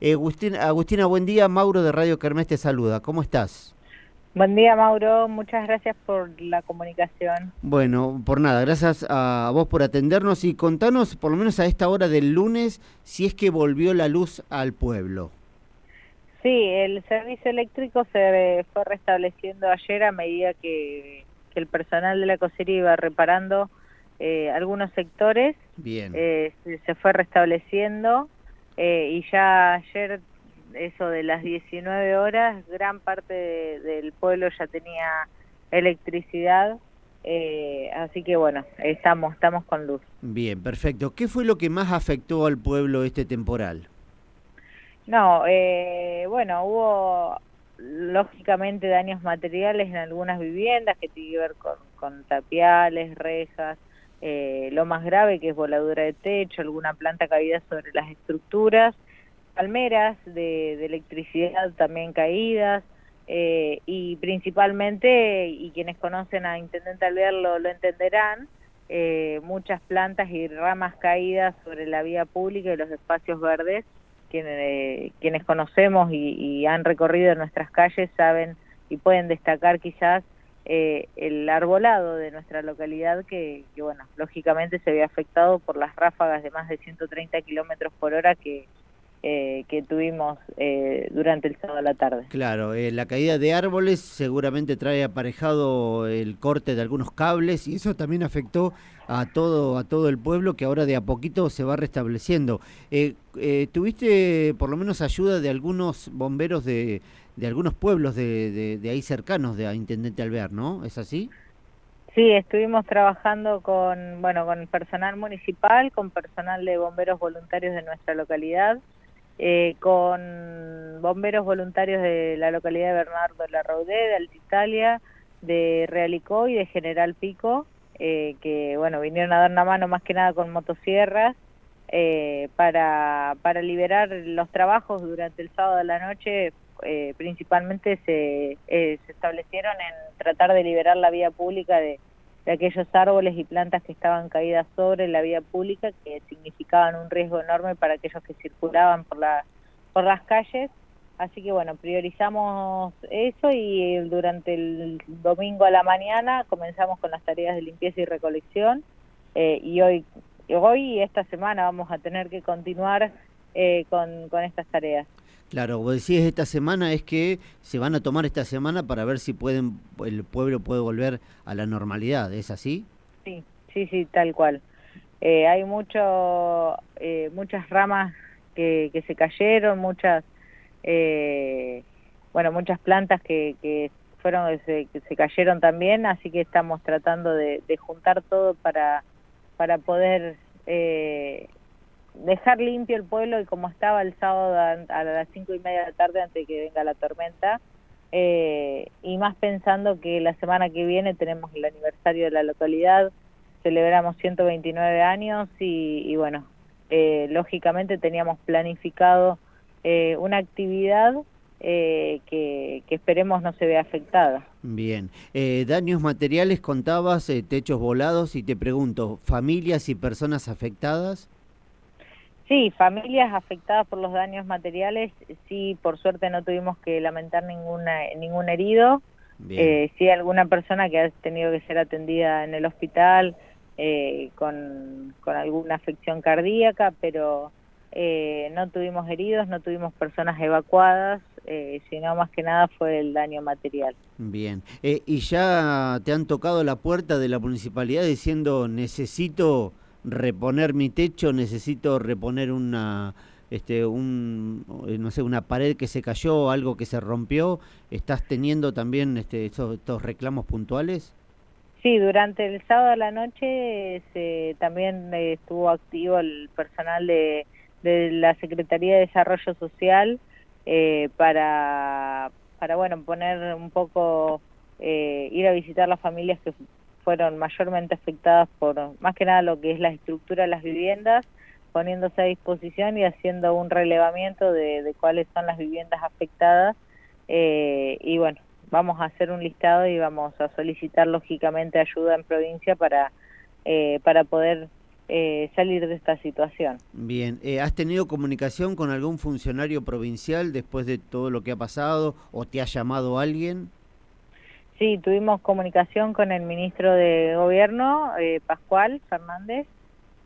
Eh, Agustina, buen día. Mauro de Radio Kermés te saluda. ¿Cómo estás? Buen día, Mauro. Muchas gracias por la comunicación. Bueno, por nada, gracias a vos por atendernos y contanos, por lo menos a esta hora del lunes, si es que volvió la luz al pueblo. Sí, el servicio eléctrico se fue restableciendo ayer a medida que, el personal de la cosería iba reparando eh, algunos sectores. Bien. Eh, se, fue restableciendo eh, y ya ayer eso de las 19 horas, gran parte del pueblo ya tenía electricidad, eh, así que bueno, estamos, estamos con luz. Bien, perfecto. ¿Qué fue lo que más afectó al pueblo este temporal? No, eh, bueno, hubo lógicamente daños materiales en algunas viviendas que tiene que ver con, con tapiales, rejas, eh, lo más grave que es voladura de techo, alguna planta caída sobre las estructuras, palmeras de, electricidad también caídas eh, y principalmente, y quienes conocen a Intendente Alvear lo, entenderán, eh, muchas plantas y ramas caídas sobre la vía pública y los espacios verdes. Quienes, quienes conocemos y, han recorrido nuestras calles saben y pueden destacar quizás eh, el arbolado de nuestra localidad que, que, bueno, lógicamente se ve afectado por las ráfagas de más de 130 kilómetros por hora que, eh, que tuvimos eh, durante el sábado a la tarde. Claro, eh, la caída de árboles seguramente trae aparejado el corte de algunos cables y eso también afectó a todo a todo el pueblo que ahora de a poquito se va restableciendo. ¿Tuviste por lo menos ayuda de algunos bomberos de, de algunos pueblos de, de, ahí cercanos de a Intendente Alvear, no? ¿Es así? Sí, estuvimos trabajando con, bueno, con personal municipal, con personal de bomberos voluntarios de nuestra localidad, eh, con bomberos voluntarios de la localidad de Bernardo de la Raudé, de Alta Italia, de Realicó y de General Pico, eh, que bueno, vinieron a dar una mano más que nada con motosierras eh, para, para liberar los trabajos durante el sábado de la noche, principalmente se, se establecieron en tratar de liberar la vía pública de aquellos árboles y plantas que estaban caídas sobre la vía pública que significaban un riesgo enorme para aquellos que circulaban por por las calles. Así que bueno priorizamos eso y durante el domingo a la mañana comenzamos con las tareas de limpieza y recolección. Eh, y hoy hoy y esta semana vamos a tener que continuar eh, con, con estas tareas Claro, vos decís esta semana es que se van a tomar esta semana para ver si pueden el pueblo puede volver a la normalidad, ¿es así? Sí, sí, sí, tal cual. Eh, hay mucho, eh, muchas ramas que, que, se cayeron, muchas, eh, bueno, muchas plantas que, que fueron que se, cayeron también, así que estamos tratando de, de juntar todo para para poder eh, dejar limpio el pueblo y como estaba el sábado a, las cinco y media de la tarde antes de que venga la tormenta eh, y más pensando que la semana que viene tenemos el aniversario de la localidad celebramos 129 años y, bueno eh, lógicamente teníamos planificado eh, una actividad que, que, esperemos no se vea afectada. Bien. daños materiales, contabas, techos volados y te pregunto, ¿familias y personas afectadas? Sí, familias afectadas por los daños materiales, sí, por suerte no tuvimos que lamentar ninguna, ningún herido. Eh, sí, alguna persona que ha tenido que ser atendida en el hospital eh, con, con, alguna afección cardíaca, pero eh, no tuvimos heridos, no tuvimos personas evacuadas, eh, sino más que nada fue el daño material. Bien, eh, ¿y ya te han tocado la puerta de la municipalidad diciendo necesito reponer mi techo, necesito reponer una este un eh, no sé una pared que se cayó algo que se rompió. Estás teniendo también este estos, reclamos puntuales sí durante el sábado a la noche se, también estuvo activo el personal de, de la secretaría de desarrollo social eh, para para bueno poner un poco eh, ir a visitar las familias que fueron mayormente afectadas por más que nada lo que es la estructura de las viviendas, poniéndose a disposición y haciendo un relevamiento de, cuáles son las viviendas afectadas. Eh, y bueno, vamos a hacer un listado y vamos a solicitar lógicamente ayuda en provincia para, eh, para poder eh, salir de esta situación. Bien, eh, ¿has tenido comunicación con algún funcionario provincial después de todo lo que ha pasado o te ha llamado alguien? Sí, tuvimos comunicación con el ministro de Gobierno, eh, Pascual Fernández,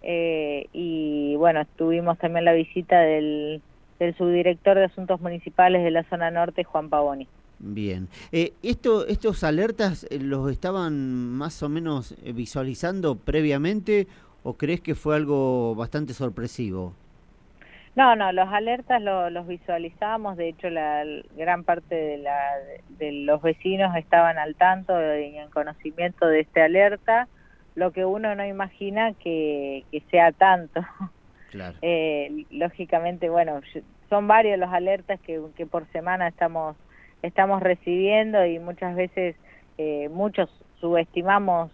y bueno, tuvimos también la visita del, del subdirector de Asuntos Municipales de la zona norte, Juan Pavoni. Bien. esto, ¿Estos alertas los estaban más o menos visualizando previamente o crees que fue algo bastante sorpresivo? No, no, los alertas los visualizamos, de hecho la gran parte de, la, de los vecinos estaban al tanto y en conocimiento de esta alerta, lo que uno no imagina que, que sea tanto. Claro. Eh, lógicamente, bueno, son varios los alertas que, que por semana estamos, estamos recibiendo y muchas veces eh, muchos subestimamos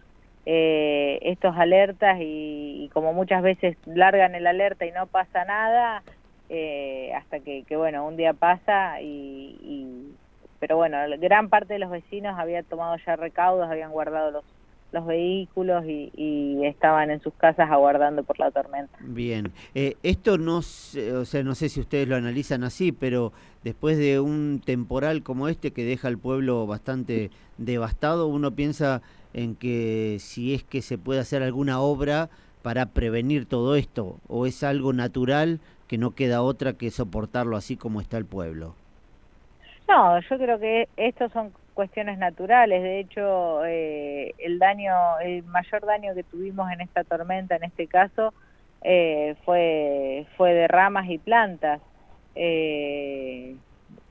eh, estos alertas y, como muchas veces largan el alerta y no pasa nada, eh, hasta que, bueno, un día pasa y, pero bueno, gran parte de los vecinos había tomado ya recaudos, habían guardado los los vehículos y, estaban en sus casas aguardando por la tormenta. Bien, eh, esto no, o sea, no sé si ustedes lo analizan así, pero después de un temporal como este que deja al pueblo bastante devastado, uno piensa en que si es que se puede hacer alguna obra para prevenir todo esto, o es algo natural que no queda otra que soportarlo así como está el pueblo. No, yo creo que estos son cuestiones naturales. De hecho, eh, el daño, el mayor daño que tuvimos en esta tormenta, en este caso, eh, fue fue de ramas y plantas. Eh,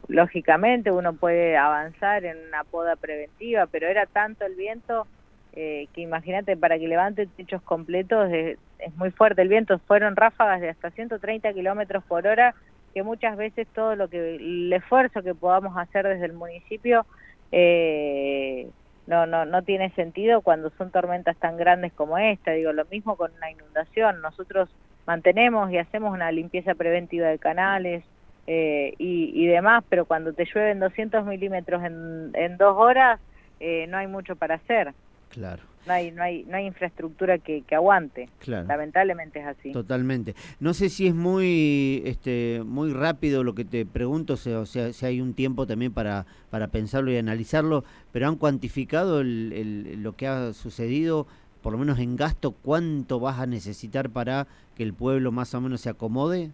lógicamente uno puede avanzar en una poda preventiva, pero era tanto el viento eh, que imagínate, para que levante techos completos es, muy fuerte el viento, fueron ráfagas de hasta 130 kilómetros por hora, que muchas veces todo lo que, el esfuerzo que podamos hacer desde el municipio eh, no, no, no tiene sentido cuando son tormentas tan grandes como esta, digo, lo mismo con una inundación, nosotros mantenemos y hacemos una limpieza preventiva de canales, eh, y, demás, pero cuando te llueven 200 milímetros en, en dos horas, eh, no hay mucho para hacer. Claro. No hay, no hay, no hay infraestructura que, que aguante. Claro. Lamentablemente es así. Totalmente. No sé si es muy, este, muy rápido lo que te pregunto, o sea, si hay un tiempo también para, para pensarlo y analizarlo, pero han cuantificado el, el, lo que ha sucedido por lo menos en gasto, ¿cuánto vas a necesitar para que el pueblo más o menos se acomode?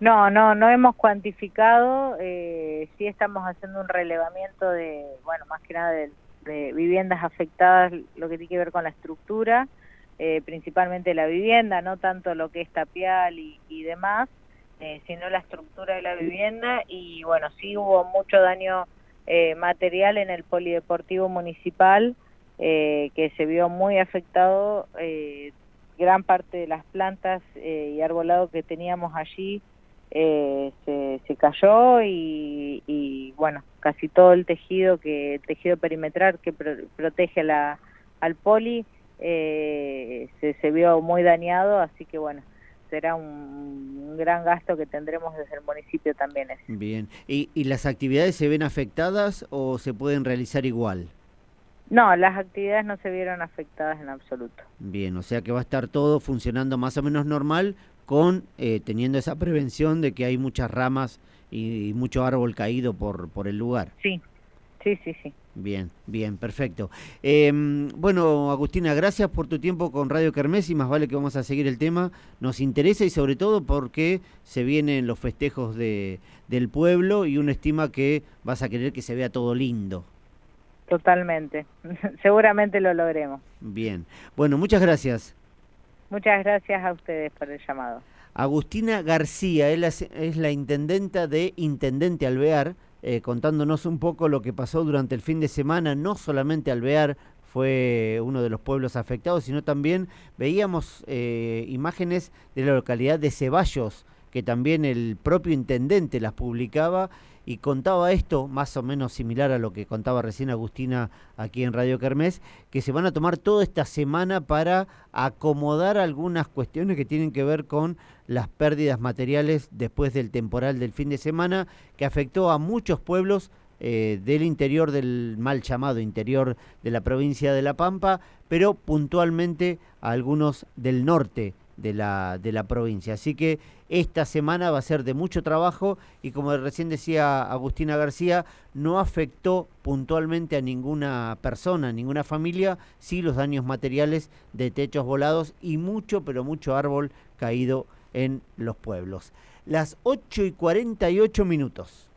No, no, no hemos cuantificado, eh, sí estamos haciendo un relevamiento de, bueno, más que nada de, viviendas afectadas, lo que tiene que ver con la estructura, eh, principalmente la vivienda, no tanto lo que es tapial y, demás, eh, sino la estructura de la vivienda. Y bueno, sí hubo mucho daño eh, material en el polideportivo municipal que se vio muy afectado, gran parte de las plantas y arbolado que teníamos allí eh, se, se, cayó y, y, bueno, casi todo el tejido que tejido perimetral que protege la, al poli eh, se, se vio muy dañado, así que bueno, será un, gran gasto que tendremos desde el municipio también. Bien, ¿Y, ¿Y las actividades se ven afectadas o se pueden realizar igual? No, las actividades no se vieron afectadas en absoluto. Bien, o sea que va a estar todo funcionando más o menos normal, con eh, teniendo esa prevención de que hay muchas ramas y, mucho árbol caído por, por el lugar. Sí, sí, sí, sí. Bien, bien, perfecto. Em, bueno, Agustina, gracias por tu tiempo con Radio Kermés y más vale que vamos a seguir el tema. Nos interesa y sobre todo porque se vienen los festejos de, del pueblo y uno estima que vas a querer que se vea todo lindo. Totalmente, seguramente lo logremos. Bien, bueno, muchas gracias. Muchas gracias a ustedes por el llamado. Agustina García, es la intendenta de Intendente Alvear, eh, contándonos un poco lo que pasó durante el fin de semana, no solamente Alvear fue uno de los pueblos afectados, sino también veíamos eh, imágenes de la localidad de Ceballos, que también el propio intendente las publicaba y contaba esto, más o menos similar a lo que contaba recién Agustina aquí en Radio Kermés, que se van a tomar toda esta semana para acomodar algunas cuestiones que tienen que ver con las pérdidas materiales después del temporal del fin de semana, que afectó a muchos pueblos eh, del interior del mal llamado interior de la provincia de La Pampa, pero puntualmente a algunos del norte de la, de la provincia. Así que esta semana va a ser de mucho trabajo y como recién decía Agustina García, no afectó puntualmente a ninguna persona, ninguna familia, sí los daños materiales de techos volados y mucho, pero mucho árbol caído en los pueblos. Las 8 y 48 minutos.